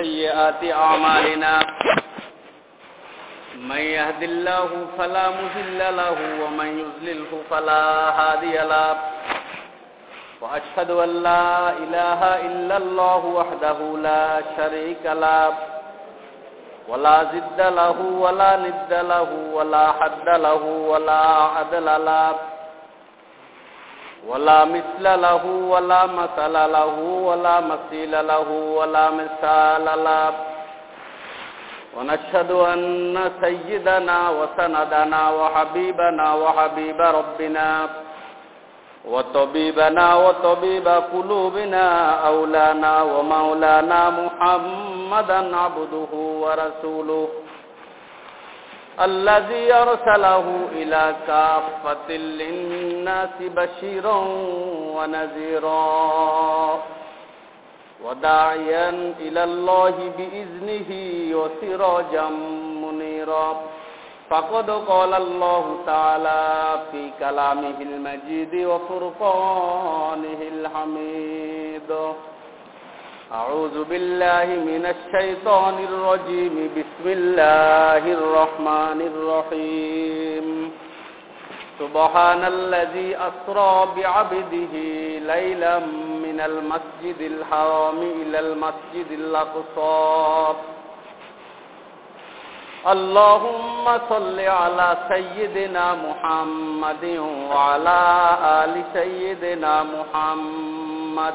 سيئات أعمالنا. من يهد الله فلا مضل له ومن يضلله فلا هادي له. وأشهد أن لا إله إلا الله وحده لا شريك له ولا زد له ولا ند له ولا حد له ولا عدل له. ولا مثل له ولا مثل له ولا مثيل له ولا مثال له. ونشهد أن سيدنا وسندنا وحبيبنا وحبيب ربنا وطبيبنا وطبيب قلوبنا أولانا ومولانا محمدا عبده ورسوله. الذي أرسله إلى كافة للناس بشيرا ونذيرا. وداعيا إلى الله بإذنه وسراجا منيرا. فقد قال الله تعالى في كلامه المجيد وفرقانه الحميد. أعوذ بالله من الشيطان الرجيم. بسم الله الرحمن الرحيم. سبحان الذي أسرى بعبده ليلا من المسجد الحرام إلى المسجد الأقصى. اللهم صل على سيدنا محمد وعلى آل سيدنا محمد.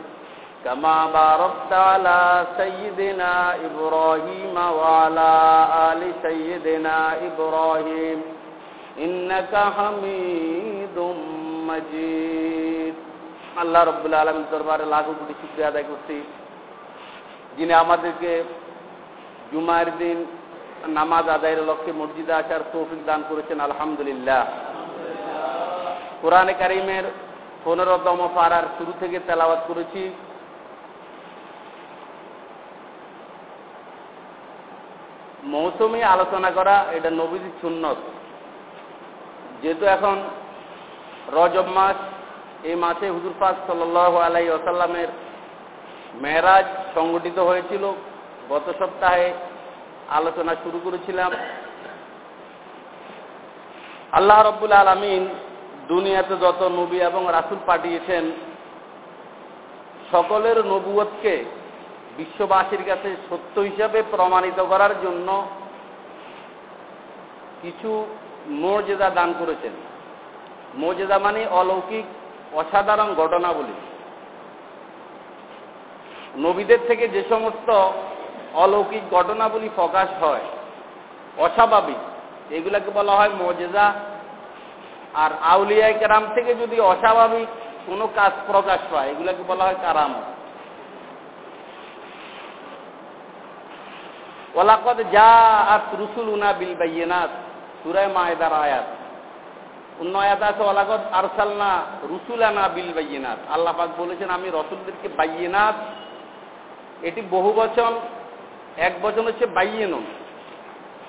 كما باركت على سيدنا إبراهيم وعلى آل سيدنا إبراهيم إنك حميد مجيد আল্লাহ রব্বুল আলমীর দরবারে লাখো কোটি শুক্রিয়া আদায় করছি যিনি আমাদেরকে জুমার দিন নামাজ আদায়ের লক্ষ্যে মসজিদে আসার তৌফিক দান করেছেন আলহামদুলিল্লাহ কোরআনে কারিমের পনেরোতম পাড়ার শুরু থেকে তেলাওয়াত করেছি মৌসুমি আলোচনা করা, এটা নবীজি সুন্নত। যেহেতু এখন রজব মাস, এই মাসে হুজুর পাক সাল আলাই ওসাল্লামের মেহরাজ সংগঠিত হয়েছিল। গত সপ্তাহে আলোচনা শুরু করেছিলাম। আল্লাহ রব্বুল আলমিন দুনিয়াতে যত নবী এবং রাসুল পাঠিয়েছেন, সকলের নবুয়তকে বিশ্ববাসীর কাছে সত্য হিসাবে প্রমাণিত করার জন্য কিছু মর্যাদা দান করেছেন। মর্যাদা মানে অলৌকিক অসাধারণ ঘটনাবলী। নবীদের থেকে যে সমস্ত অলৌকিক ঘটনাবলী প্রকাশ হয়, অস্বাভাবিক, এগুলাকে বলা হয় মজেজা আর আউলিয়া কেরাম থেকে যদি অস্বাভাবিক কোনো কাজ প্রকাশ পায়, এগুলাকে বলা হয় কারাম ওলাকদ যা আর রুসুল উনা বিল বাইনাত সুরায় মায়দার আয়াত। অন্য আয়াত আছে ওলাকদ আরসালনা রুসুলানা বিল বাইনাত আল্লাহ বলেছেন, আমি রসুলদেরকে বাইনাত এটি বহু বচন, এক বচন হচ্ছে বাইয়েন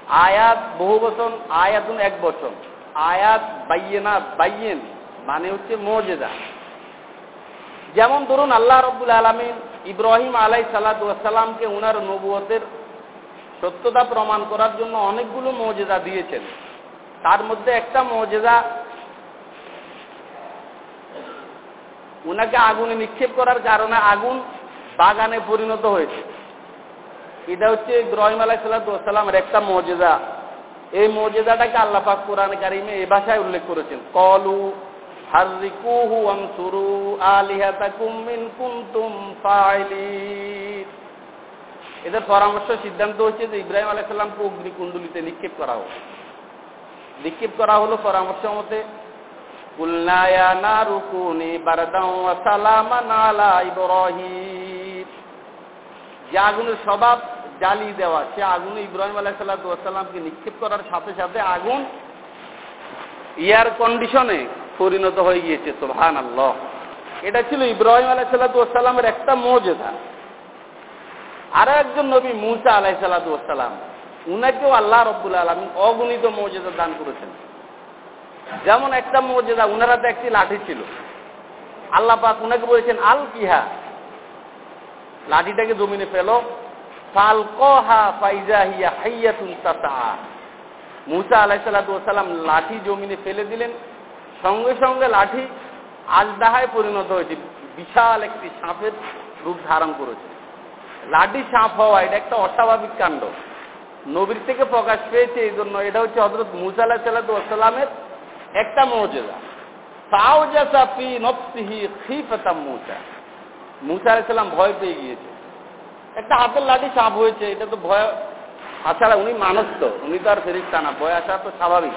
আয়াত বহু বচন, আয়াতুন এক বচন। আয়াত বাইয়েনাত, বাইয়েন মানে হচ্ছে মর্যাদা। যেমন ধরুন, আল্লাহ রব্বুল আলমিন ইব্রাহিম আলাই সালাতামকে উনার নবুয়তের সত্যতা প্রমাণ করার জন্য অনেকগুলো মর্যাদা দিয়েছেন। তার মধ্যে একটা মর্যাদা উনাকে আগুনে নিক্ষেপ করার কারণে আগুন বাগানে পরিণত হয়েছে। এটা হচ্ছে ইব্রাহিম আলাইসাল্লামের একটা মর্যাদা এই মর্যাদাটাকে আল্লাহ পাক কোরআন কারিমে এ ভাষায় উল্লেখ করেছেন। কলু হারিকুহু আনসুরু আলিহাতাকুম কুনতুম ফাইলিন। এদের পরামর্শ সিদ্ধান্ত হচ্ছে যে ইব্রাহিম আলাইসাল্লামকে অগ্নিকুণ্ডলিতে নিক্ষেপ করা হোক। নিক্ষেপ করা হলো পরামর্শ মতে যে আগুনের স্বভাব জ্বালিয়ে দেওয়া, সে আগুনে ইব্রাহিম আলাহিসাল্লামকে নিক্ষেপ করার সাথে সাথে আগুন এয়ার কন্ডিশনে পরিণত হয়ে গিয়েছে সোহান আল্লাহ এটা ছিল ইব্রাহিম আলাহিসাল্লামের একটা মর্যাদা। আরও একজন নবী মুসা আলাহিসাল্লাম উনাকেও আল্লাহ রব্বুল আলমী অগণিত মর্যাদা দান করেছেন। যেমন একটা মর্যাদা, উনার হাতে একটি লাঠি ছিল। আল্লাহ পাক উনাকে বলেছেন, আল কিহা? লাঠিটাকে জমিনে ফেলো। ফালকহা ফাইজা হিয়া হাইয়াতুন তাতা মুসা আলাইসাল্লাম লাঠি জমিনে ফেলে দিলেন। সঙ্গে সঙ্গে লাঠি আজদাহায় পরিণত হয়েছে। বিশাল একটি সাপের রূপ ধারণ করেছে। লাঠি সাপ হওয়া, এটা একটা অস্বাভাবিক কাণ্ড। নবীর থেকে প্রকাশ পেয়েছে এই জন্য। এটা হচ্ছে হজরত মুসা আলাহ একটা মর্যাদা তাও যা পি নফসিহি খিফতাম মুসা। মুসা আলাইসাল্লাম ভয় পেয়ে গিয়েছে। একটা হাতের লাঠি সাপ হয়েছে, এটা তো ভয় আসারা উনি মানুষ তো উনি তো আর ফেরিস্তা না, ভয় আসা তো স্বাভাবিক।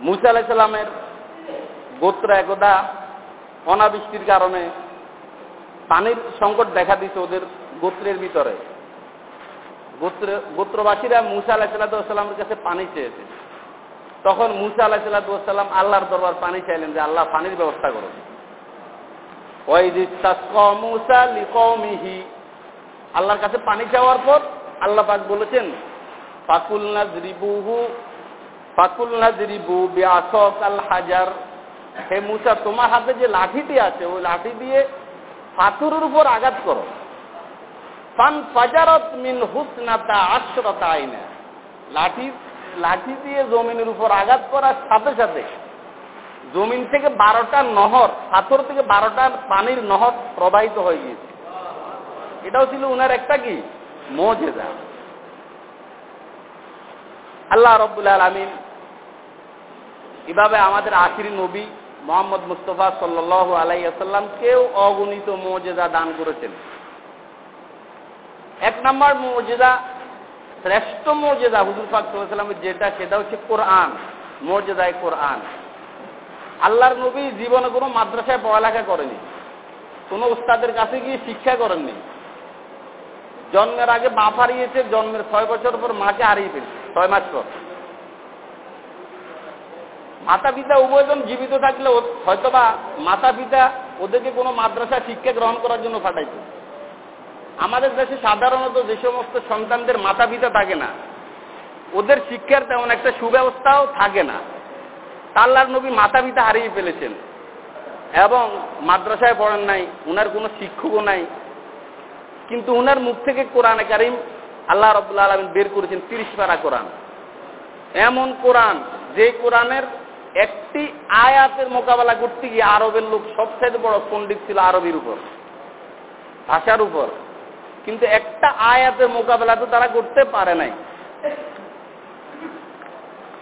মুসা আলাইসাল্লামের গোত্র একদা অনাবৃষ্টির কারণে পানির সংকট দেখা দিচ্ছে ওদের গোত্রের ভিতরে। গোত্র, গোত্রবাসীরা মুসা আলাহিসাল্লামের কাছে পানি চেয়েছে। তখন মুসা আলাহিসাল্লাম আল্লাহর দরবার পানি চাইলেন যে আল্লাহ পানির ব্যবস্থা করুন আল্লাহর কাছে পানি চাওয়ার পর আল্লাহ পাক বলেছেন ফাকুল নাজরিবুহু ফাকুল নাজরিবু বিআসক আল হাজার হে মুসা, তোমার হাতে যে লাঠিটি আছে, ওই লাঠি দিয়ে পাথরের উপর আঘাত করো। ফান ফাজারত মিন হুসনাতা আশরতা আইনা। লাঠি লাঠি দিয়ে জমিনের উপর আঘাত করার সাথে সাথে জমিন থেকে বারোটা নহর, পাথর থেকে বারোটা পানির নহর প্রবাহিত হয়ে গিয়েছে। এটাও ছিল উনার একটা কি? মজেদা আল্লাহ রব্বুল আলমিন এভাবে আমাদের আখিরি নবী মোহাম্মদ মুস্তফা সাল্লাহ আলাইসাল্লামকেও অগণিত মর্যাদা দান করেছেন। এক নম্বর মর্যাদা শ্রেষ্ঠ মর্যাদা হুজুর পাক সাল্লামের যেটা, সেটা হচ্ছে কোরআন মর্যাদায় কোরআন। আল্লাহর নবী জীবনে কোনো মাদ্রাসায় পড়ালেখা করেনি, কোনো উস্তাদের কাছে গিয়ে শিক্ষা করেননি। জন্মের আগে বাপ হারিয়েছে জন্মের ছয় বছর পর মাকে হারিয়ে ফেলছে, ছয় মাস পর। মাতা পিতা উভয়জন জীবিত থাকলে হয়তোবা মাতা পিতা ওদেরকে কোনো মাদ্রাসা শিক্ষা গ্রহণ করার জন্য পাঠাইছে আমাদের দেশে সাধারণত যে সমস্ত সন্তানদের মাতা পিতা থাকে না, ওদের শিক্ষার তেমন একটা সুব্যবস্থাও থাকে না। তাল্লার নবী মাতা পিতা হারিয়ে ফেলেছেন এবং মাদ্রাসায় পড়েন নাই, উনার কোনো শিক্ষকও নাই। কিন্তু উনার মুখ থেকে কোরআনে কারিম আল্লাহ রবুল্লা আলমিন বের করেছেন তিরিশ পারা কোরআন। এমন কোরআন যে কোরআনের একটি আয়াতের মোকাবেলা করতে গিয়ে আরবের লোক সবচেয়ে বড় পণ্ডিত ছিল আরবির উপর, ভাষার উপর। কিন্তু একটা আয়াতের মোকাবেলা তো তারা করতে পারে নাই।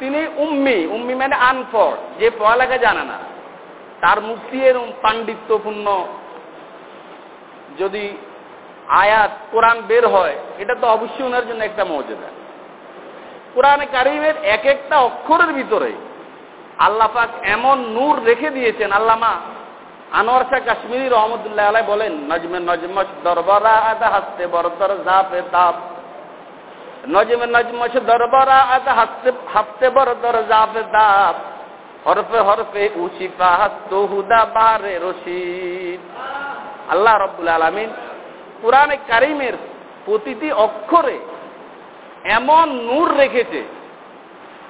তিনি উম্মি উম্মি মানে আনফর, যে পড়ালেখা জানে না। তার মুক্তি এরম পাণ্ডিত্যপূর্ণ। যদি আয়াত কোরআন বের হয়, এটা তো অবশ্যই ওনার জন্য একটা মর্যাদা। কোরআনে কারিমের এক একটা অক্ষরের ভিতরে আল্লাহ পাক এমন নূর রেখে দিয়েছেন, আল্লামা আনোয়ার শাহ কাশ্মীরি রহমতুল্লাহ আলাই বলেন, নজমে নজমস দরবরা আদা হাসতে বরদর জাপে তাপ। নজমে নজমস দরবরা আদা হাসতে হাসতে বরদর জাপে তাপ। হরফে হরফে উশিফা হাস্তো হুদা বারে রশিদ। আল্লাহ রব্বুল আলমিন কোরআনে কারিমের প্রতিটি অক্ষরে এমন নূর রেখেছে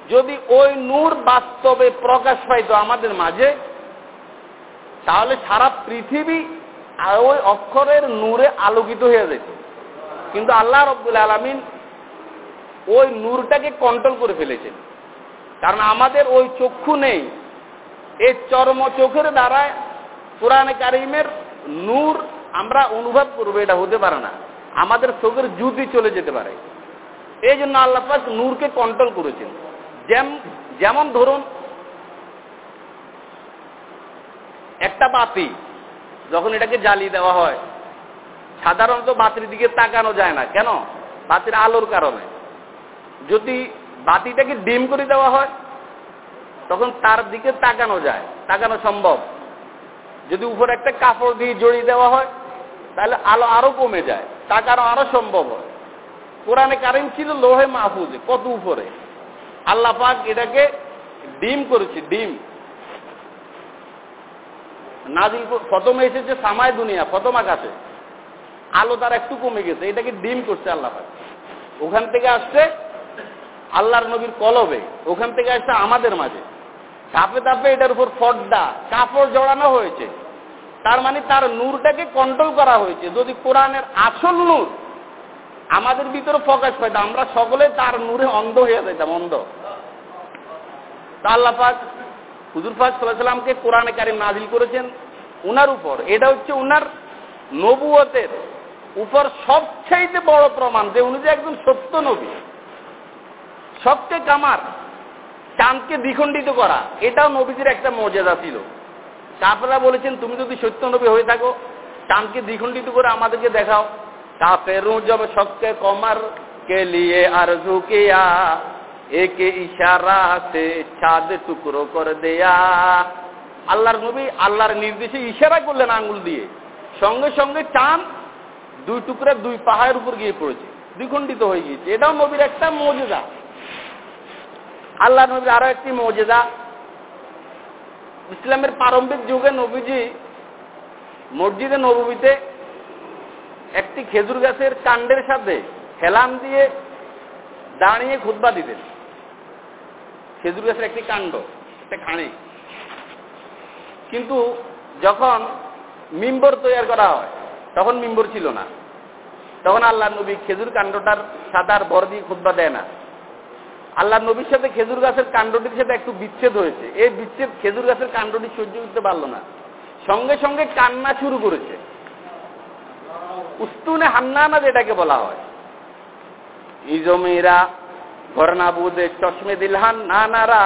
যদি ওই নূর বাস্তবে প্রকাশ পাইতো আমাদের মাঝে, তাহলে সারা পৃথিবী ওই অক্ষরের নূরে আলোকিত হয়ে যেত। কিন্তু আল্লাহ রব্দুল আলমিন ওই নূরটাকে কন্ট্রোল করে ফেলেছেন। কারণ আমাদের ওই চক্ষু নেই। এই চর্ম চোখের দ্বারায় কোরআনে কারিমের নূর আমরা অনুভব করব, এটা হতে পারে না। আমাদের চোখের জুতি চলে যেতে পারে। এই জন্য আল্লাহ নূরকে কন্ট্রোল করেছেন। যেমন ধরুন, একটা বাতি, যখন এটাকে জ্বালিয়ে দেওয়া হয়, সাধারণত বাতির দিকে তাকানো যায় না। কেন? বাতির আলোর কারণে। যদি বাতিটাকে ডিম করে দেওয়া হয়, তখন তার দিকে তাকানো যায়, তাকানো সম্ভব। যদি উপরে একটা কাপড় দিয়ে জড়িয়ে দেওয়া হয়, তাহলে আলো আরও কমে যায়, তাকানো আরও সম্ভব হয়। কোরআনে কারিম ছিল লোহে মাহফুজে, কত উপরে? আল্লাহ পাক এটাকে ডিম করেছে, ডিম। নাজিল প্রথমে এসেছে সামায় দুনিয়া, প্রথম আকাশে। আলো তার একটু কমে গেছে, এটাকে ডিম করছে আল্লাহ পাক। ওখান থেকে আসছে আল্লাহর নবীর কলবে, ওখান থেকে আসছে আমাদের মাঝে। ধাপে ধাপে এটার উপর ফড্ডা কাপড় জড়ানো হয়েছে। তার মানে তার নূরটাকে কন্ট্রোল করা হয়েছে। যদি কোরআনের আসল নূর আমাদের ভিতরে প্রকাশ পাইত, আমরা সকলে তার নূরে অন্ধ হয়ে যাইতাম, অন্ধ। তা আল্লাহ পাক হুজুর পাক সাল্লাহামকে কোরআনে কারিম নাজিল করেছেন উনার উপর। এটা হচ্ছে উনার নবুয়তের উপর সবচাইতে বড় প্রমাণ যে উনি যে একজন সত্য নবী। সবচেয়ে কামার, চাঁদকে দ্বিখণ্ডিত করা, এটাও নবীজির একটা মর্যাদা ছিল। তারপরে বলেছেন, তুমি যদি সত্য নবী হয়ে থাকো, চাঁদকে দ্বিখণ্ডিত করে আমাদেরকে দেখাও। কাফেরু জব সবকে কমার কে লিয়ে আর ঝুঁকিয়া একে ইশারা সে চাঁদ টুকরো করে দেয়া আল্লাহর নবী আল্লাহর নির্দেশে ইশারা করলেন আঙ্গুল দিয়ে সঙ্গে সঙ্গে চাঁদ দুই টুকরা দুই পাহাড়ের উপর গিয়ে পড়েছে দ্বিখণ্ডিত হয়ে গিয়েছে। এটাও নবীর একটা মর্যাদা আল্লাহ নবীর আরও একটি মর্যাদা ইসলামের প্রারম্ভিক যুগে নবীজি মসজিদে নবীতে একটি খেজুর গাছের কাণ্ডের সাথে হেলান দিয়ে দাঁড়িয়ে খুদ্া দিতেন। খেজুর গাছের একটি কাণ্ড, একটা খাঁড়ি কিন্তু যখন মিম্বর তৈরি করা হয়, তখন মিম্বর ছিল না। তখন আল্লাহ নবী খেজুর কাণ্ডটার সাদার ভর দিয়ে খুদ্া দেয় না। আল্লাহ নবীর সাথে খেজুর গাছের কাণ্ডটির সাথে একটু বিচ্ছেদ হয়েছে। এই বিচ্ছেদ খেজুর গাছের কাণ্ডটি সহ্য করতে পারল না। সঙ্গে সঙ্গে কান্না শুরু করেছে। উস্তুনে হান্নানা যেটাকে বলা হয়। ইজমিরা ঘরনা চশমে দিলহান নানারা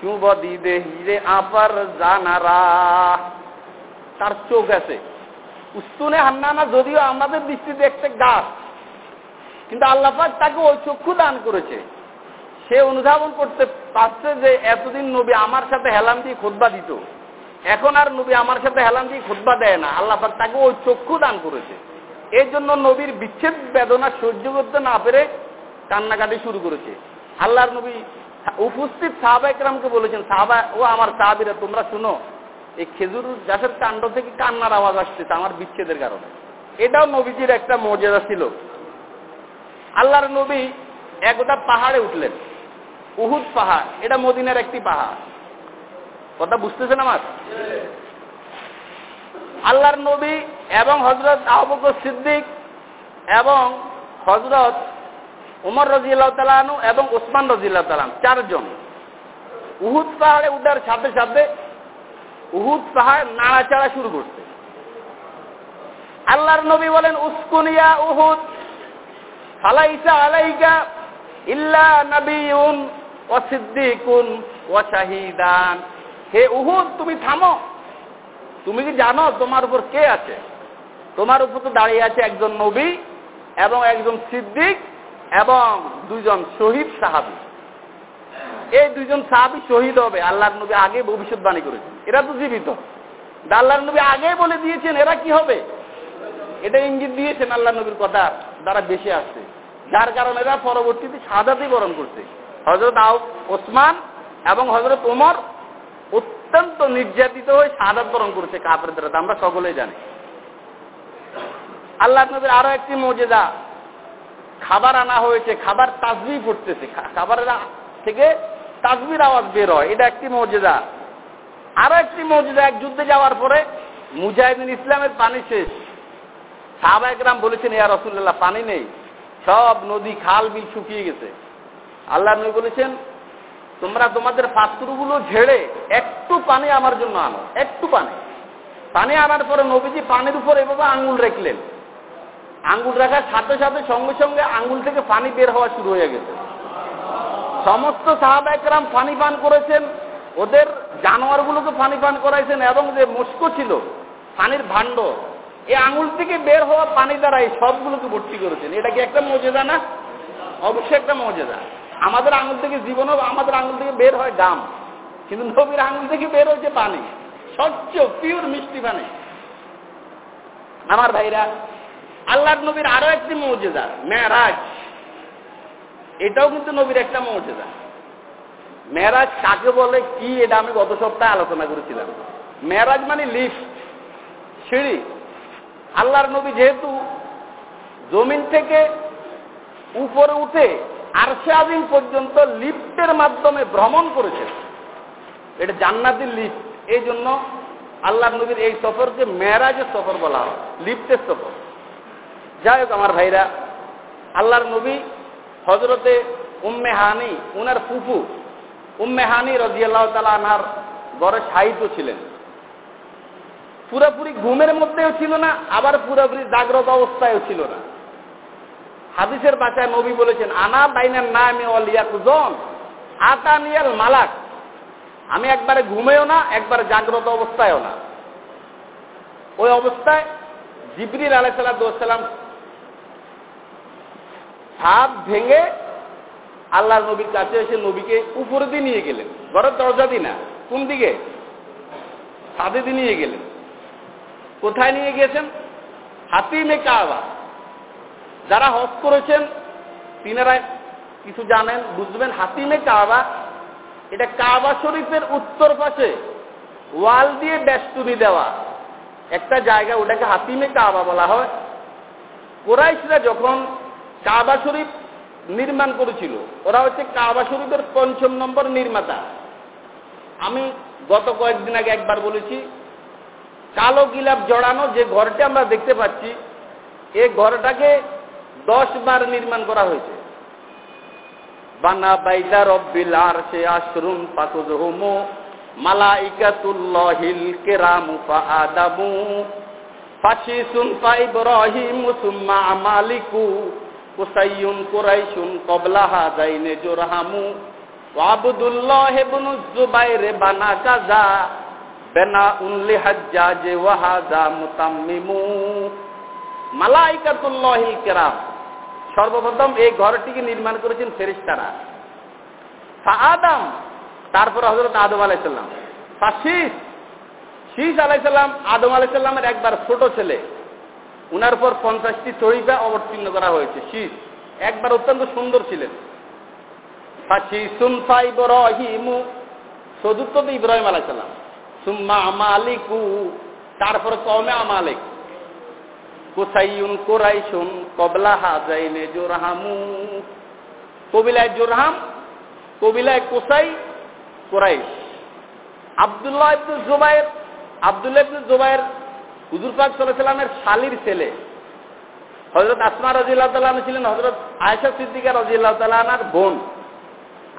চুব দিদে হিরে আপার জানারা তার চোখ আছে উস্তুনে হান্নানা যদিও আমাদের দৃষ্টিতে একটা গাছ কিন্তু আল্লাপাক তাকে ওই চক্ষু দান করেছে সে অনুধাবন করতে পারছে যে এতদিন নবী আমার সাথে হেলাম দিয়ে খোদবা দিত এখন আর নবী আমার সাথে হেলাম দিয়ে খোদবা দেয় না আল্লাপাক তাকে ওই চক্ষু দান করেছে এই জন্য নবীর বিচ্ছেদ বেদনা সহ্য করতে না পেরে কান্নাকাটি শুরু করেছে। আল্লাহর নবী উপস্থিত সাহাবা একরামকে বলেছেন, সাহাবা, ও আমার সাহাবিরা, তোমরা শুনো, এই খেজুর গাছের কাণ্ড থেকে কান্নার আওয়াজ আসতেছে আমার বিচ্ছেদের কারণে। এটাও নবীজির একটা মর্যাদা ছিল। আল্লাহর নবী একদা পাহাড়ে উঠলেন। উহুদ পাহাড়, এটা মদিনার একটি পাহাড়। কথা বুঝতেছেন আমার? আল্লাহর নবী এবং হজরত আহবকর সিদ্দিক এবং হজরত উমর রাজিয়াল্লাহ তালানু এবং ওসমান রাজিয়াল্লাহ তালাম চারজন। উহুদ পাহাড়ে উঠার সাথে সাথে উহুদ পাহাড় নাড়াচাড়া শুরু করছে। আল্লাহর নবী বলেন উস্কুনিয়া উহুদ, ফালাইসা আলাইকা ইল্লা নবীন ও সিদ্দিকুন ও শাহিদান। হে উহুদ, তুমি থামো। তুমি কি জানো তোমার উপর কে আছে? তোমার উপর তো দাঁড়িয়ে আছে একজন নবী এবং একজন সিদ্দিক এবং দুইজন শহীদ সাহাবি। এই দুইজন সাহাবি শহীদ হবে, আল্লাহর নবী আগে ভবিষ্যৎবাণী করেছেন। এরা তো জীবিত। আল্লাহর নবী আগে বলে দিয়েছেন, এরা কি হবে? এটা ইঙ্গিত দিয়েছেন আল্লাহ নবীর কথা দ্বারা বেশি আসছে। যার কারণে এরা পরবর্তীতে সাদাতেই বরণ করছে। হজরত আউ, ওসমান এবং হজরত ওমর অত্যন্ত নির্যাতিত হয়ে সাদাত বরণ করেছে কাপের দ্বারা আমরা সকলেই জানি। আল্লাহ নবীর আরও একটি মর্যাদা খাবার আনা হয়েছে, খাবার তাজবি পড়তেছে। খাবারের থেকে তাজবির আওয়াজ বের হয়। এটা একটি মর্যাদা। আরও একটি মর্যাদা, এক যুদ্ধে যাওয়ার পরে মুজাহিদিন ইসলামের পানি শেষ। সাহাবা একরাম বলেছেন, ইয়া রসুল্লাহ পানি নেই। সব নদী, খাল, বিল শুকিয়ে গেছে। আল্লাহ নবী বলেছেন, তোমরা তোমাদের পাত্রগুলো ঝেড়ে একটু পানি আমার জন্য আনো, একটু পানি। পানি আনার পরে নবীজি পানির উপর এভাবে আঙ্গুল রাখলেন। আঙ্গুল রাখার সাথে সাথে সঙ্গে সঙ্গে আঙ্গুল থেকে পানি বের হওয়া শুরু হয়ে গেছে। সমস্ত সাহাবা একরাম পানি পান করেছেন, ওদের জানোয়ারগুলোকে পানি পান করাইছেন এবং যে মস্কো ছিল, পানির ভাণ্ড এই আঙুল থেকে বের হওয়া পানি দ্বারা এই সবগুলোকে ভর্তি করেছেন। এটা কি একটা মর্যাদা না? অবশ্যই একটা মর্যাদা আমাদের আঙুল থেকে জীবনও আমাদের আঙুল থেকে বের হয় গাম কিন্তু নবীর আঙুল থেকে বের হয়েছে পানি। স্বচ্ছ পিওর মিষ্টি পানি। আমার ভাইরা আল্লাহর নবীর আরও একটি মৌজেদা মেয়ারাজ এটাও কিন্তু নবীর একটা মৌজেদা মেয়ারাজ কাকে বলে, কি এটা আমি গত সপ্তাহে আলোচনা করেছিলাম। মেয়ারাজ মানে লিফট, সিঁড়ি। আল্লাহর নবী যেহেতু জমিন থেকে উপরে উঠে আরশে পর্যন্ত লিফটের মাধ্যমে ভ্রমণ করেছেন, এটা জান্নাতের লিফট। এই জন্য আল্লাহ নবীর এই সফরকে মেয়েরাজের সফর বলা হয়, লিফটের সফর। যাই হোক আমার ভাইরা, আল্লাহর নবী হজরতে উম্মে হানি, উনার ফুফু উম্মে হানি রজিয়াল্লাহ তালা আনার গড়ে সাহিত্য ছিলেন। পুরোপুরি ঘুমের মধ্যেও ছিল না, আবার পুরোপুরি জাগ্রত অবস্থায়ও ছিল না। হাদিসের বাচ্চায় নবী বলেছেন, আনা বাইনের না আমি অলিয়াকুজন আতানিয়াল মালাক। আমি একবারে ঘুমেও না, একবারে জাগ্রত অবস্থায়ও না। ওই অবস্থায় জিবরির আলাইসাল্লাম ছাদ ভেঙে আল্লাহর নবীর কাছে এসে নবীকে উপরে দিয়ে নিয়ে গেলেন। ঘরের দরজা দি না, কোন দিকে? ছাদে দিয়ে নিয়ে গেলেন। কোথায় নিয়ে গিয়েছেন? হাতিমে কাবা। যারা হজ করেছেন, তিনারা কিছু জানেন, বুঝবেন, হাতিমে কাবা, এটা কাবা শরীফের উত্তর পাশে ওয়াল দিয়ে বেষ্টনী দেওয়া। একটা জায়গা ওটাকে হাতিমে কাবা বলা হয়। কোরাইশরা যখন কাবা শরীফ নির্মাণ করেছিল। ওরা হচ্ছে কাবা শরীফের পঞ্চম নম্বর নির্মাতা। আমি গত কয়েকদিন আগে একবার বলেছি, কালো গিলাপ জড়ানো যে ঘরটা আমরা দেখতে পাচ্ছি, এ ঘরটাকে দশ বার নির্মাণ করা হয়েছে। বানা বাইদা রব্বিল আর সে আশরুন পাকুজহুমু মালাইকাতুল্লাহিল কেরামু ফাআদামু। ফাশিসুন ফা ইব্রাহিম সুম্মা আমালিকু কুসাইয়ুন কুরাইশুন কবলা হাদাইনে জোরহামু। ওয়াবদুল্লাহ ইবনু জুবাইর বানা কাজা বেনা হাজ্জাজে ওয়াহাজা মুতাম্মিমু। মালাইকাতুল্লাহিল কেরাম। সর্বপ্রথম এই ঘরটিকে নির্মাণ করেছেন ফেরিস্তারা আদম, তারপর হজরত আদম আলাইসাল্লাম শীষ আলাইসাল্লাম আদম একবার ছোট ছেলে। উনার পর পঞ্চাশটি চরিকা অবতীর্ণ করা হয়েছে শীষ একবার অত্যন্ত সুন্দর ছিলেন। চতুর্থ ইব্রাহিম আলাইসাল্লাম সুম্মা আমালিকু, তারপর কমে আমালিক। কুসাইয়ুন কোরাইশুন কবলা হাজাইনে জোরহামু। কবিলায় জোরহাম, কবিলায় কোসাই, কোরাইশ। আবদুল্লাহ ইবনুল জুবাইর, আবদুল্লাহ ইবনুল জুবাইর হুজুর পাক সাল্লামের শালির ছেলে। হজরত আসমা রাজিল্লাহ তাল্লাহ ছিলেন হজরত আয়সা সিদ্দিকা রাজিল্লাহ তাল্লাহার বোন।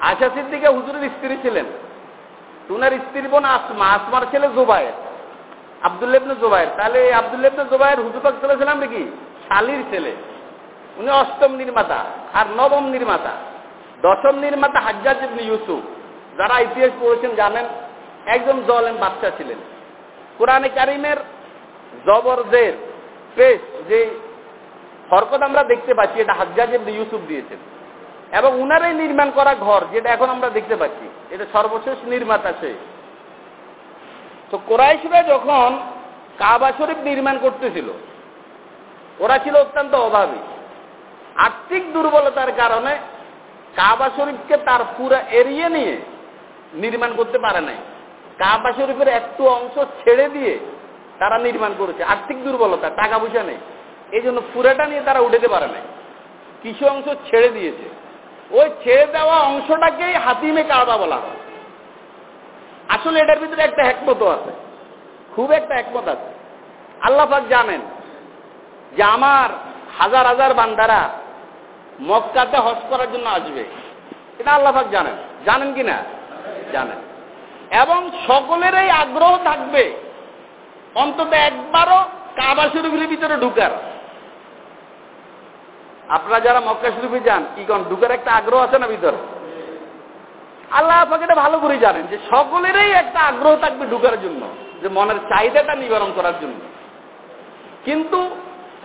আয়সা সিদ্দিকা হুজুরের স্ত্রী ছিলেন। তুনার স্ত্রীর বোন আসমা, আসমার ছেলে জুবাইর আবদুল্লেবনে জোবায়ের। তাহলে এই আবদুল্লেবনে হুজুর পাক চলেছিলাম নাকি? শালির ছেলে। উনি অষ্টম নির্মাতা আর নবম নির্মাতা। দশম নির্মাতা হাজ্জাজ ইবনে ইউসুফ। যারা ইতিহাস পড়েছেন জানেন, একজন জলেম বাচ্চা ছিলেন। কোরআনে কারিমের জবরদের পেশ যে হরকত আমরা দেখতে পাচ্ছি, এটা হাজ্জাজ ইউসুফ দিয়েছেন। এবং উনারাই নির্মাণ করা ঘর, যেটা এখন আমরা দেখতে পাচ্ছি, এটা সর্বশেষ নির্মাতা সে। তো কোরাইশরা যখন কাবা শরীফ নির্মাণ করতেছিল, ওরা ছিল অত্যন্ত অভাবী। আর্থিক দুর্বলতার কারণে কাবা শরীফকে তার পুরো এরিয়ে নিয়ে নির্মাণ করতে পারে নাই। কাবা শরীফের একটু অংশ ছেড়ে দিয়ে তারা নির্মাণ করেছে। আর্থিক দুর্বলতা, টাকা পয়সা নেই। এই জন্য পুরাটা নিয়ে তারা উঠেতে পারে নাই। কিছু অংশ ছেড়ে দিয়েছে। ওই ছেড়ে দেওয়া অংশটাকেই হাতিমে কাবা বলা হয়। আসলে এটার ভিতরে একটা একমত আছে। খুব একটা একমত আছে। আল্লাহ জানেন যে আমার হাজার হাজার বান্দারা মক্কাতে হজ করার জন্য আসবে। এটা আল্লাহ পাক জানেন। জানেন কি না? জানেন। এবং সকলেরই আগ্রহ থাকবে অন্তত একবারও কাবা শরীফের ভিতরে ঢুকার। আপনারা যারা মক্কা শরীফে যান, কি কন, ঢুকার একটা আগ্রহ আছে না ভিতরে? আল্লাহ আপনাকে ভালো করে জানেন যে সকলেরই একটা আগ্রহ থাকবে ঢুকার জন্য, যে মনের চাহিদাটা নিবারণ করার জন্য। কিন্তু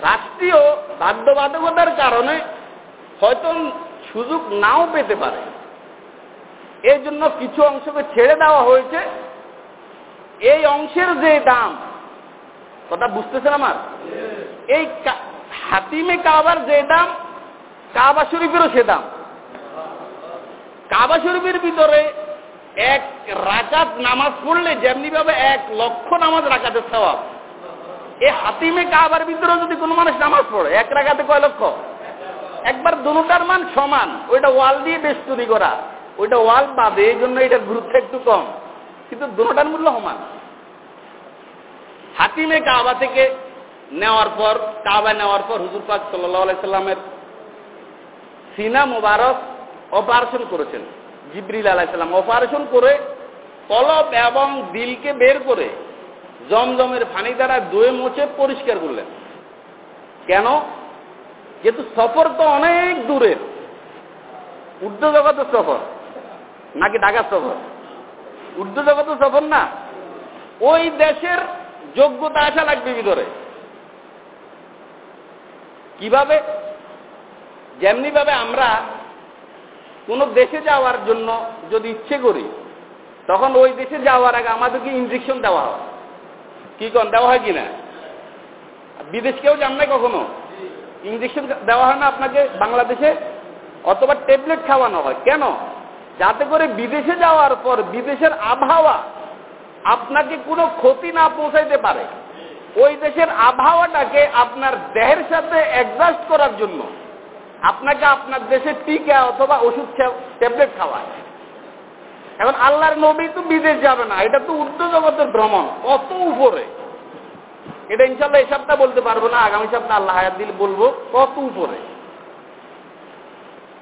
রাষ্ট্রীয় বাধ্যবাধকতার কারণে হয়তো সুযোগ নাও পেতে পারে। এই জন্য কিছু অংশকে ছেড়ে দেওয়া হয়েছে। এই অংশের যে দাম কথা বুঝতেছেন আমার? এই হাতিমে কাবার যে দাম, কাবা শরীফেরও সে দাম। কাবা শরীফের ভিতরে এক রাকাত নামাজ পড়লে যেমনি ভাবে এক লক্ষ নামাজ রাকাতের স্বভাব এই হাতিমে কাবার ভিতরে যদি কোনো মানুষ নামাজ পড়ে, এক রাকাতে কয় লক্ষ? একবার দুটার মান সমান, ওইটা ওয়াল দিয়ে বেষ্টনী করা। ওইটা ওয়াল পাবে এই জন্য এটার গুরুত্ব একটু কম। কিন্তু দুটার মূল্য সমান। হাতিমে কাবা থেকে নেওয়ার পর, কাবা নেওয়ার পর হুজুর পাক সাল্লাহ সাল্লামের সিনা মোবারক অপারেশন করেছেন। জিব্রিল আলাইসাল্লাম অপারেশন করে কলব এবং দিলকে বের করে জমজমের ফানি দ্বারা দয়ে মুছে পরিষ্কার করলেন। কেন? যেহেতু সফর তো অনেক দূরের। উর্দু জগতের সফর। নাকি ঢাকার সফর? উর্দু জগতের সফর না। ওই দেশের যোগ্যতা আসা লাগবে ভিতরে। কীভাবে? যেমনি ভাবে আমরা কোনো দেশে যাওয়ার জন্য যদি ইচ্ছে করি, তখন ওই দেশে যাওয়ার আগে আমাদেরকে ইঞ্জেকশন দেওয়া হয়। কি কন, দেওয়া হয় কিনা বিদেশ কেউ যান নাই কখনো? ইঞ্জেকশন দেওয়া হয় না আপনাকে বাংলাদেশে? অথবা ট্যাবলেট খাওয়ানো হয়। কেন? যাতে করে বিদেশে যাওয়ার পর বিদেশের আবহাওয়া আপনাকে কোনো ক্ষতি না পৌঁছাইতে পারে। ওই দেশের আবহাওয়াটাকে আপনার দেহের সাথে অ্যাডজাস্ট করার জন্য আপনাকে আপনার দেশে টিকা অথবা ওষুধ ট্যাবলেট খাওয়ায়। এখন আল্লাহর নবী তো বিদেশ যাবে না, এটা তো উর্দু জগতের ভ্রমণ কত উপরে। এটা ইনশাল্লাহ সপ্তাহ বলতে পারব না, আগামী সপ্তাহ আল্লাহ হায়াত দিল বলব কত উপরে।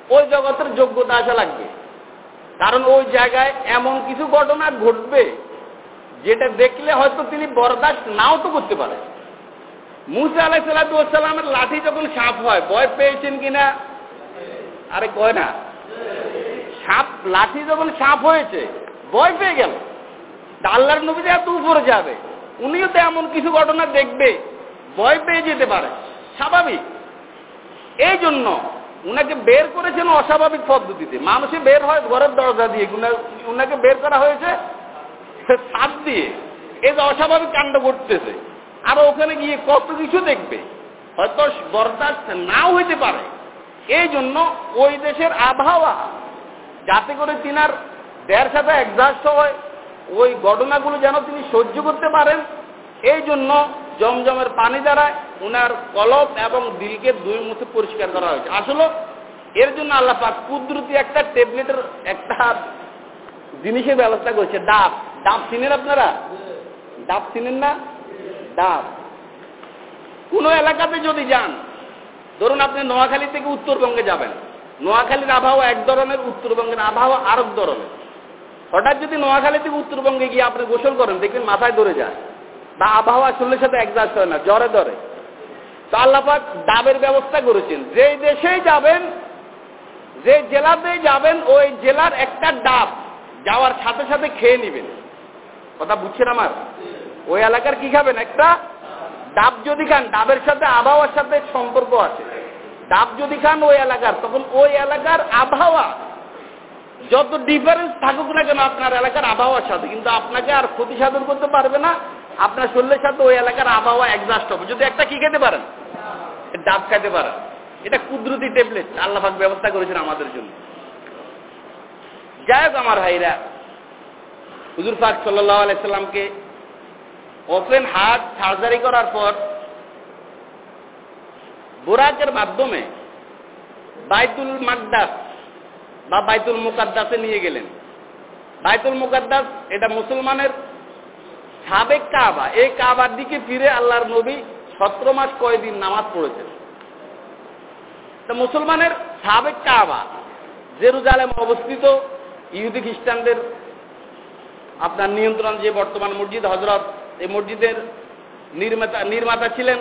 ওই জগতের যোগ্যতা আসা লাগবে। কারণ ওই জায়গায় এমন কিছু ঘটনা ঘটবে যেটা দেখলে হয়তো তিনি বরদাস্ত নাও তো করতে পারে। মুসা আলাহ সাল্লামের লাঠি যখন সাপ হয়, ভয় পেয়েছেন কিনা? আরে কয় না। সাপ, লাঠি যখন সাপ হয়েছে, ভয় পেয়ে গেল। আল্লাহর নবী যে এত উপরে যাবে, উনিও তো এমন কিছু ঘটনা দেখবে, ভয় পেয়ে যেতে পারে। স্বাভাবিক। এই জন্য উনাকে বের করেছেন অস্বাভাবিক পদ্ধতিতে। মানুষে বের হয় ঘরের দরজা দিয়ে। উনাকে বের করা হয়েছে সাপ দিয়ে এই যে অস্বাভাবিক কাণ্ড করতেছে আর ওখানে গিয়ে কত কিছু দেখবে। হয়তো বরদাস্ত নাও হইতে পারে। এই জন্য ওই দেশের আবহাওয়া, যাতে করে তিনার দেড় সাথে অ্যাডজাস্ট হয়, ওই ঘটনাগুলো যেন তিনি সহ্য করতে পারেন। এই জন্য জমজমের পানি দ্বারা উনার কলব এবং দিলকে দুই মুখে পরিষ্কার করা হয়েছে। আসলে এর জন্য আল্লাহ পাক কুদরতি একটা ট্যাবলেটের একটা জিনিসের ব্যবস্থা করেছে, ডাব। ডাব চিনেন আপনারা? ডাব চিনেন না? ডাব। কোন এলাকাতে যদি যান, ধরুন আপনি নোয়াখালী থেকে উত্তরবঙ্গে যাবেন। নোয়াখালীর আবহাওয়া এক ধরনের, উত্তরবঙ্গের আবহাওয়া আরেক ধরনের। হঠাৎ যদি নোয়াখালী থেকে উত্তরবঙ্গে গিয়ে আপনি গোসল করেন, দেখবেন মাথায় ধরে যায়। বা আবহাওয়া শরীরের সাথে একজাস্ট হয় না, জ্বরে ধরে। তো আল্লাপাক ডাবের ব্যবস্থা করেছেন। যে দেশেই যাবেন, যে জেলাতেই যাবেন, ওই জেলার একটা ডাব যাওয়ার সাথে সাথে খেয়ে নিবেন। কথা বুঝছেন আমার? ওই এলাকার কি খাবেন একটা? ডাব যদি খান, ডাবের সাথে আবহাওয়ার সাথে সম্পর্ক আছে। ডাব যদি খান ওই এলাকার, তখন ওই এলাকার আবহাওয়া, যত ডিফারেন্স থাকুক না কেন আপনার এলাকার আবহাওয়ার সাথে, কিন্তু আপনাকে আর ক্ষতি সাধন করতে পারবে না, আপনার শরীরের সাথে ওই এলাকার আবহাওয়া অ্যাডজাস্ট হবে। যদি একটা কি খেতে পারেন? ডাব খাইতে পারেন। এটা কুদরতি ট্যাবলেট আল্লাহাক ব্যবস্থা করেছেন আমাদের জন্য। যাই হোক আমার ভাইরা হুজুর পাক সাল্লাহ আলাইসাল্লামকে ওপেন হার্ট সার্জারি করার পর বোরাকের মাধ্যমে বাইতুল মাকদাস বা বাইতুল মুকাদ্দাসে নিয়ে গেলেন। বাইতুল মুকাদ্দাস, এটা মুসলমানের সাবেক কাবা। এই কাবার দিকে ফিরে আল্লাহর নবী সতেরো মাস কয়দিন নামাজ পড়েছেন। তা মুসলমানের সাবেক কাবা, জেরুজালেম অবস্থিত, ইহুদি খ্রিস্টানদের আপনার নিয়ন্ত্রণ যে বর্তমান মসজিদ হজরত এই মসজিদের নির্মাতা নির্মাতা ছিলেন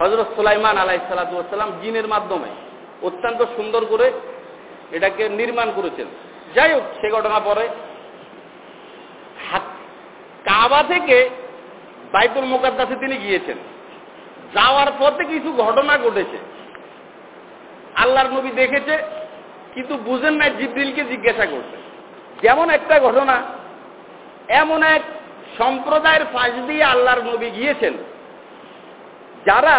হজরত সুলাইমান আলাই সালাতাম জিনের মাধ্যমে। অত্যন্ত সুন্দর করে এটাকে নির্মাণ করেছেন। যাই হোক, সে ঘটনা পরে কাবা থেকে বাইতুল মোকাদ্দাসে তিনি গিয়েছেন। যাওয়ার পথে কিছু ঘটনা ঘটেছে। আল্লাহর নবী দেখেছে, কিন্তু বুঝেন না জিব্রিলকে জিজ্ঞাসা করছে। যেমন একটা ঘটনা এমন এক সম্প্রদায়ের ফাঁস দিয়ে আল্লাহর নবী গিয়েছেন, যারা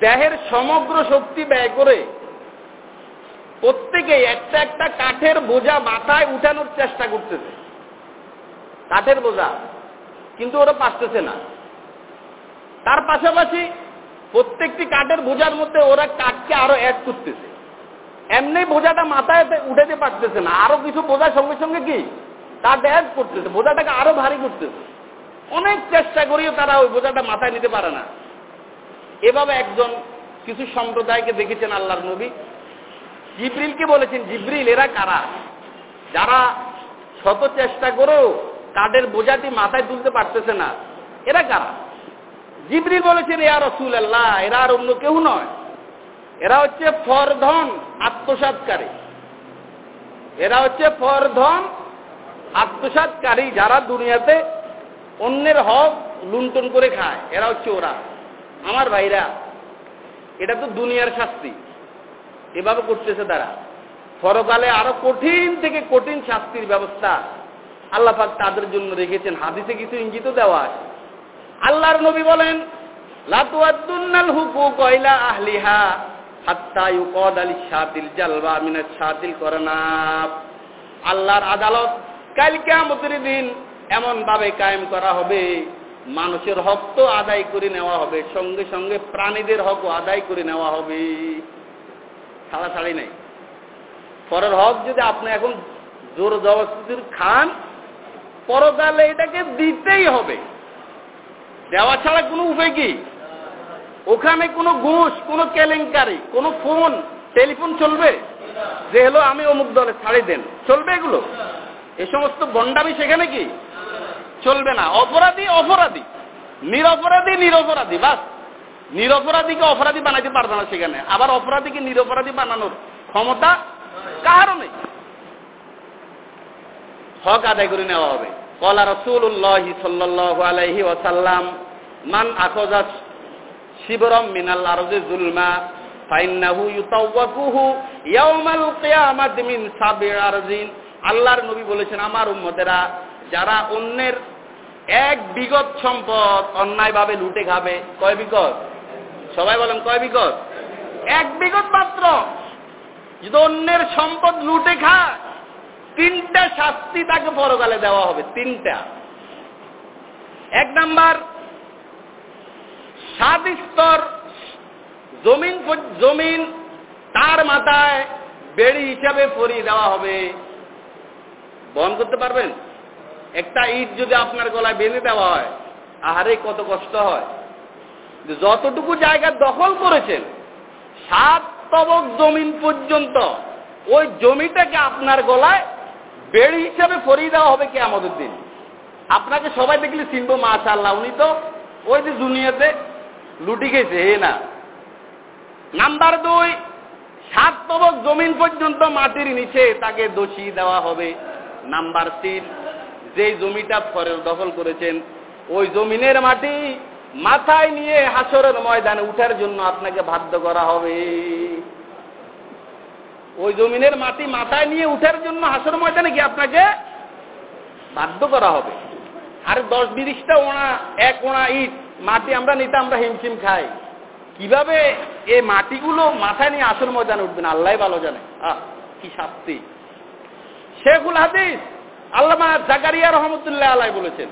দেহের সমগ্র শক্তি ব্যয় করে প্রত্যেকে একটা একটা কাঠের বোঝা মাথায় উঠানোর চেষ্টা করতেছে। কাঠের বোঝা, কিন্তু ওরা পারতেছে না। তার পাশাপাশি প্রত্যেকটি কাঠের বোঝার মধ্যে ওরা কাঠকে আরও অ্যাড করতেছে। এমনি বোঝাটা মাথায় উঠাতে পারতেছে না। আরও কিছু বোঝার সঙ্গে সঙ্গে কি? কাঠ অ্যাড করতেছে, বোঝাটাকে আরও ভারী করতেছে। অনেক চেষ্টা করিও তারা ওই বোঝাটা মাথায় নিতে পারে না। এভাবে একজন কিছু সম্প্রদায়কে দেখেছেন আল্লাহর নবী। জিব্রিলকে বলেছেন, জিব্রিল, এরা কারা? যারা শত চেষ্টা করেও কাঠের বোঝাটি মাথায় তুলতে পারতেছে না, এরা কারা? জিব্রিল বলেছেন এরা রসুল আল্লাহ এরা আর অন্য কেউ নয়। এরা হচ্ছে ফরধন আত্মসাতকারী এরা হচ্ছে ফরধন আত্মসাতকারী যারা দুনিয়াতে অন্যের হক লুণ্ঠন করে খায়, এরা হচ্ছে ওরা। আমার ভাইরা, এটা তো দুনিয়ার শাস্তি। এভাবে করতেছে তারা। পরকালে আরও কঠিন থেকে কঠিন শাস্তির ব্যবস্থা আল্লাহ পাক তাদের জন্য রেখেছেন। হাদিসে কিছু ইঙ্গিত দেওয়া আছে। আল্লাহর নবী বলেন লাতুয়াদ্দুন্নাল হুকুক ইলা আহলিহা হাত্তা ইউকদ আলি শাতিল জালবা মিনাত শাতিল করনাব আল্লাহর আদালত কাল কিয়ামতের দিন এমন ভাবে কায়েম করা হবে, মানুষের হক তো আদায় করে নেওয়া হবে, সঙ্গে সঙ্গে প্রাণীদের হক আদায় করে নেওয়া হবে। ছাড়াছাড়ি নেই। পরের হক যদি আপনি এখন জোর জবরদস্তির খান, পরকালে এটাকে দিতেই হবে। দেওয়া ছাড়া কোনো উপায় কি? ওখানে কোনো ঘুষ, কোনো কেলেঙ্কারি, কোনো ফোন, টেলিফোন চলবে? যে হলো আমি অমুক দলে ছাড়ি দেন। চলবে এগুলো? এ সমস্ত বন্ডামি সেখানে কি? চলবে না। অপরাধী অপরাধী। নিরপরাধী নিরপরাধী, বাস। নিরপরাধীকে অপরাধী বানাইতে পারবে না সেখানে। আবার অপরাধীকে নিরপরাধী বানানোর ক্ষমতা কারও নেই। হক আদায় করে নেওয়া হবে। কলা রসুল্লাহ সাল্লাহ আলাইহি ওয়াসাল্লাম, মান আখজা শিবরম মিনাল আরজে জুলমা, ফাইন্নাহু ইউতাওয়াকুহু ইয়াউমাল কিয়ামাতি মিন সাবি আরজিন। আল্লাহর নবী বলেছেন, আমার উম্মতেরা, যারা অন্যের এক বিগত সম্পদ অন্যায়ভাবে লুটে খাবে, কয় বিগত? সবাই বলেন, কয় বিগত? এক বিগত মাত্র। যদি অন্যের সম্পদ লুটে খা তিনটা শাস্তি তাকে পরকালে দেওয়া হবে, তিনটা। এক নাম্বার সাত স্তর, জমিন জমিন তার মাথায় বেড়ি হিসাবে পরিয়ে দেওয়া হবে। বহন করতে পারবেন? একটা ইট যদি আপনার গলায় বেঁধে দেওয়া হয়, আহারে কত কষ্ট হয়। যতটুকু জায়গা দখল করেছেন, সাত তবক জমিন পর্যন্ত, ওই জমিটাকে আপনার গলায় বেড়ি হিসাবে পরিয়ে দেওয়া হবে কে আমাদের দিন। আপনাকে সবাই দেখলে চিনবো মাশাল্লাহ উনি তো ওই যে দুনিয়াতে লুটি গেছে হে না। নাম্বার দুই, সাত তবক জমিন পর্যন্ত মাটির নিচে তাকে দোষী দেওয়া হবে। নাম্বার তিন, যেই জমিটা ফরের দখল করেছেন, ওই জমিনের মাটি মাথায় নিয়ে হাসরের ময়দানে উঠার জন্য আপনাকে বাধ্য করা হবে। ওই জমিনের মাটি মাথায় নিয়ে উঠার জন্য হাসর ময়দানে কি আপনাকে বাধ্য করা হবে? আর দশ বিরিশটা ওনা, এক ওনা ইট, মাটি আমরা নিতে আমরা হিমশিম খাই। কীভাবে এই মাটিগুলো মাথায় নিয়ে আসর ময়দানে উঠবেন? আল্লাহ ভালো জানে। আহ, কি শাস্তি। শেখুল হাদিস আল্লামা জাকারিয়া রহমতুল্লাহ আলাই বলেছেন,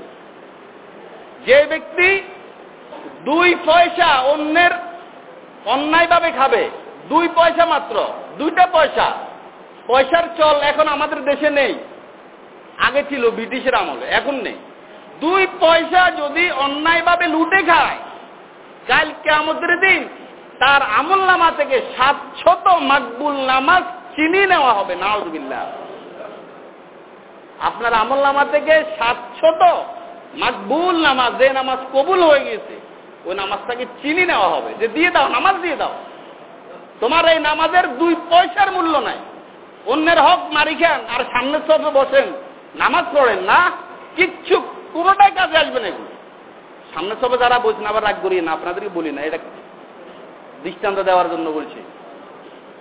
যে ব্যক্তি দুই পয়সা অন্যের অন্যায়ভাবে খাবে, দুই পয়সা মাত্র, দুইটা পয়সা, পয়সার চল এখন আমাদের দেশে নেই, আগে ছিল ব্রিটিশের আমলে, এখন নেই। দুই পয়সা যদি অন্যায়ভাবে লুটে খায়, কাল কেমতের দিন তার আমল নামা থেকে সাতশত মাকবুল নামাজ চিনি নেওয়া হবে নাওজবিল্লা আপনার আমল নামা থেকে সাত সাতশত মাকবুল নামাজ, যে নামাজ কবুল হয়ে গেছে ওই নামাজটাকে চিনি নেওয়া হবে। যে দিয়ে দাও, নামাজ দিয়ে দাও। তোমার এই নামাজের দুই পয়সার মূল্য নাই। অন্যের হক মারি খান, আর সামনের সবে বসেন। নামাজ পড়েন না, কিচ্ছু কোনোটাই কাজে আসবে না এগুলো। সামনের সবে যারা বলছেন আবার রাগ করিয়ে না, আপনাদেরকে বলি না, এটা দৃষ্টান্ত দেওয়ার জন্য বলছি।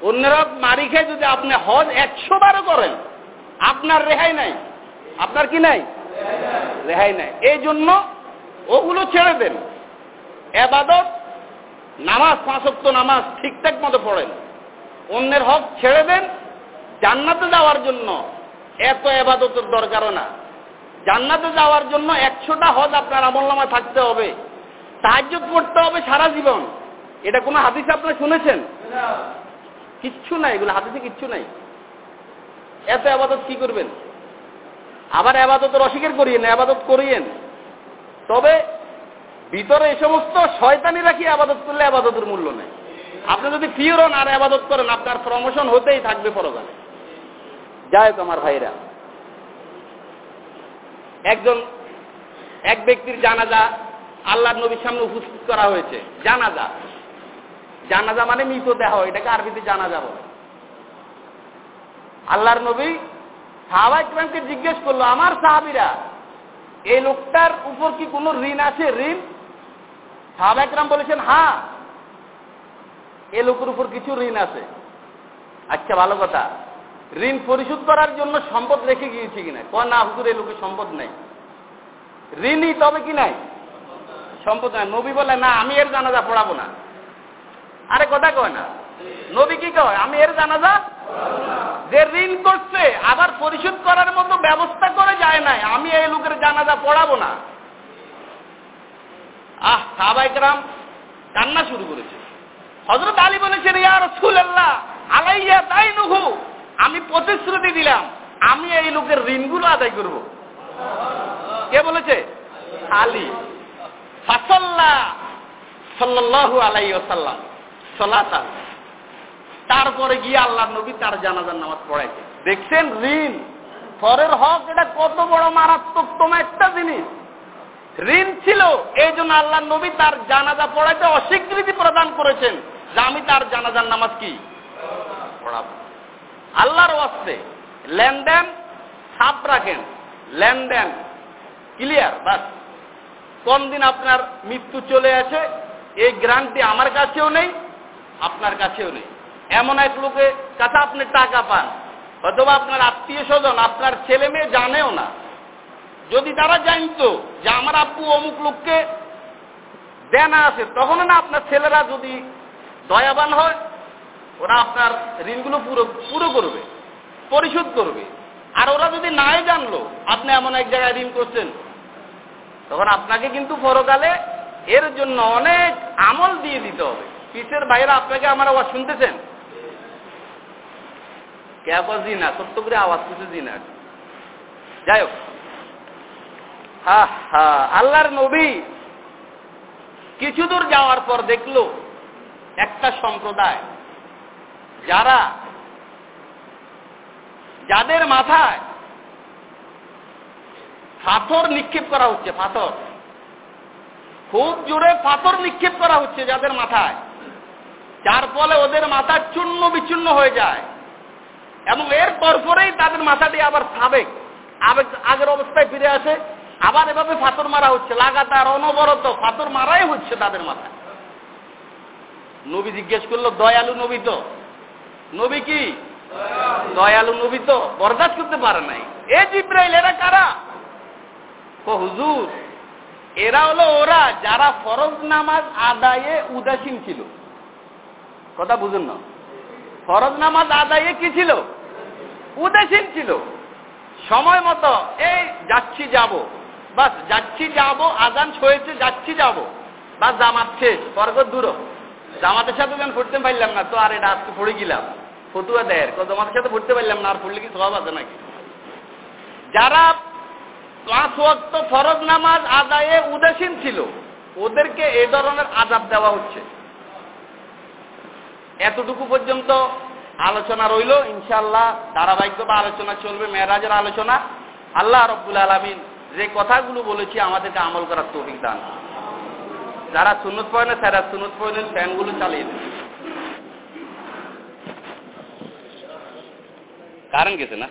অন্যের হক মারি খেয়ে যদি আপনি হজ একশো বারো করেন, আপনার রেহাই নাই। আপনার কি নাই? রেহাই নাই। এই জন্য ওগুলো ছেড়ে দেন। এবাদত নামাজ পাঁচক্ত নামাজ ঠিকঠাক মতো পড়েন। অন্যের হক ছেড়ে দেন। জান্নাতে যাওয়ার জন্য এত এবাদতের দরকারও না। জান্নাতে যাওয়ার জন্য একশোটা হজ আপনার আমল নামায় থাকতে হবে। সাহায্য করতে হবে সারা জীবন। এটা কোনো হাদিসে আপনারা শুনেছেন? কিচ্ছু নাই এগুলো হাদিসে কিচ্ছু নাই। এত আবাদত কি করবেন? আবার আবাদতের অস্বীকার করিয়েন আবাদত করিয়েন। তবে ভিতরে এই সমস্ত শয়তানিরা কি আবাদত করলে আবাদতের মূল্য নেই? আপনি যদি ফির হন আর আবাদত করেন, আপনার প্রমোশন হতেই থাকবে পরকালে। যাই হোক আমার ভাইরা, একজন, এক ব্যক্তির জানাজা আল্লাহ নবীর সামনে উপস্থিত করা হয়েছে। জানাজা। জানাজা মানে মৃতদেহ, এটাকে আরবিতে জানাজা বলে। আল্লাহর নবী সাহাবা ইকরামকে জিজ্ঞেস করল, আমার সাহাবিরা, এই লোকটার উপর কি কোনো ঋণ আছে? ঋণ? সাহাবা ইকরাম বলেছেন হ্যাঁ এ লোকের উপর কিছু ঋণ আছে। আচ্ছা ভালো কথা। ঋণ পরিশোধ করার জন্য সম্পদ রেখে গিয়েছে কিনা কয়, না হুজুর এই লোকের সম্পদ নাই। ঋণই তবে কি নাই? সম্পদ নাই। নবী বলে না, আমি এর জানাজা পড়াবো না। আরে, কথা কয় না। নবী কি কয়? আমি এর জানাজা যে ঋণ করছে, আবার পরিশোধ করার মতো ব্যবস্থা করে যায় নাই, আমি এই লোকের জানাজা পড়াবো না। আহ সাহাবাইকরাম কান্না শুরু করেছে। হজরত আলী বলেছেন, ইয়া রসুল আল্লাহ আলাইয়া তাই নুহু আমি প্রতিশ্রুতি দিলাম, আমি এই লোকের ঋণগুলো আদায় করব। কে বলেছে? আলী। ফাসল্লা সাল্লাল্লাহু আলাইহি ওয়াসাল্লাম, সলাতান। তারপরে গিয়ে আল্লাহ নবী তার জানাজার নামাজ পড়াইছে। দেখছেন ঋণ? পরের হক এটা কত বড় মারাত্মক মারাত্মকতম একটা জিনিস। ঋণ ছিল এই জন্য আল্লাহ নবী তার জানাজা পড়াইতে অস্বীকৃতি প্রদান করেছেন যে আমি তার জানাজার নামাজ কি? পড়াবো। আল্লাহর ওয়াস্তে লেনদেন সাপ রাখেন। লেনদেন ক্লিয়ার বাস। কোন দিন আপনার মৃত্যু চলে আসে, এই গ্রান্টি আমার কাছেও নেই, আপনার কাছেও নেই। এমন এক লোকের কাছে আপনি টাকা পান। অথবা আপনার আত্মীয় স্বজন আপনার ছেলে মেয়ে জানেও না। যদি তারা জানতো যে আমার আব্বু অমুক লোককে দেনা আছে, তখন না আপনার ছেলেরা যদি দয়াবান হয়, ওরা আপনার ঋণগুলো পুরো পুরো করবে, পরিশোধ করবে। আর ওরা যদি নাই জানলো, আপনি এমন এক জায়গায় ঋণ করছেন, তখন আপনাকে কিন্তু পরকালে এর জন্য অনেক আমল দিয়ে দিতে হবে। পিসের বাইরে আপনাকে আমার শুনতেছেন? কে আবার জি না, সত্য করে আওয়াজ কিছু জি না। যাই হোক আল্লাহর নবী কিছু দূর যাওয়ার পর দেখল একটা সম্প্রদায় যারা যাদের মাথায় পাথর নিক্ষেপ করা হচ্ছে পাথর খুব জোরে পাথর নিক্ষেপ করা হচ্ছে যাদের মাথায়। যার ফলে ওদের মাথা চূর্ণ বিচূর্ণ হয়ে যায়। এবং এর পরপরেই তাদের মাথাটি আবার সাবেক। আবেগ আগের অবস্থায় ফিরে আসে। আবার এভাবে ফাতর মারা হচ্ছে। লাগাতার অনবরত ফাতর মারাই হচ্ছে তাদের মাথায়। নবী জিজ্ঞেস করল, দয়ালু নবী তো? নবী কি? দয়ালু নবী তো। বরদাস্ত করতে পারে নাই। এ জিব্রাইল, এরা কারা? ও হুজুর, এরা হলো ওরা যারা ফরজ নামাজ আদায়ে উদাসীন ছিল। কথা বুঝুন না। ফরজ নামাজ আদায়ে কি ছিল? উদাসীন ছিল। সময় মতো, এই, যাচ্ছি, যাব। বাস, যাচ্ছি, যাব, আজান হয়েছে, যাচ্ছি, যাব। বা জামাত শেষ স্বর্গ দূর। জামাতের সাথে যখন পড়তে পারলাম না, তো আর এটা আজকে পড়ে গেলাম। ফতুয়া দেয় জামাতের সাথে পড়তে পারলাম না, আর পড়লে কি সব আছে নাকি? যারা পাঁচ ওয়াক্ত ফরজ নামাজ আদায়ে উদাসীন ছিল, ওদেরকে এ ধরনের আজাব দেওয়া হচ্ছে। এতটুকু পর্যন্ত আলোচনা রইল ইনশাল্লাহ ধারাবাহিক বা আলোচনা চলবে, মেয়েরাজের আলোচনা। আল্লাহ রব্বুল আলমিন যে কথাগুলো বলেছি আমাদেরকে আমল করার তৌফিক দান যারা সুনত পড়ে না, তারা সুনত পড়ে ফ্যানগুলো চালিয়ে দেন। কারণ গেছে না?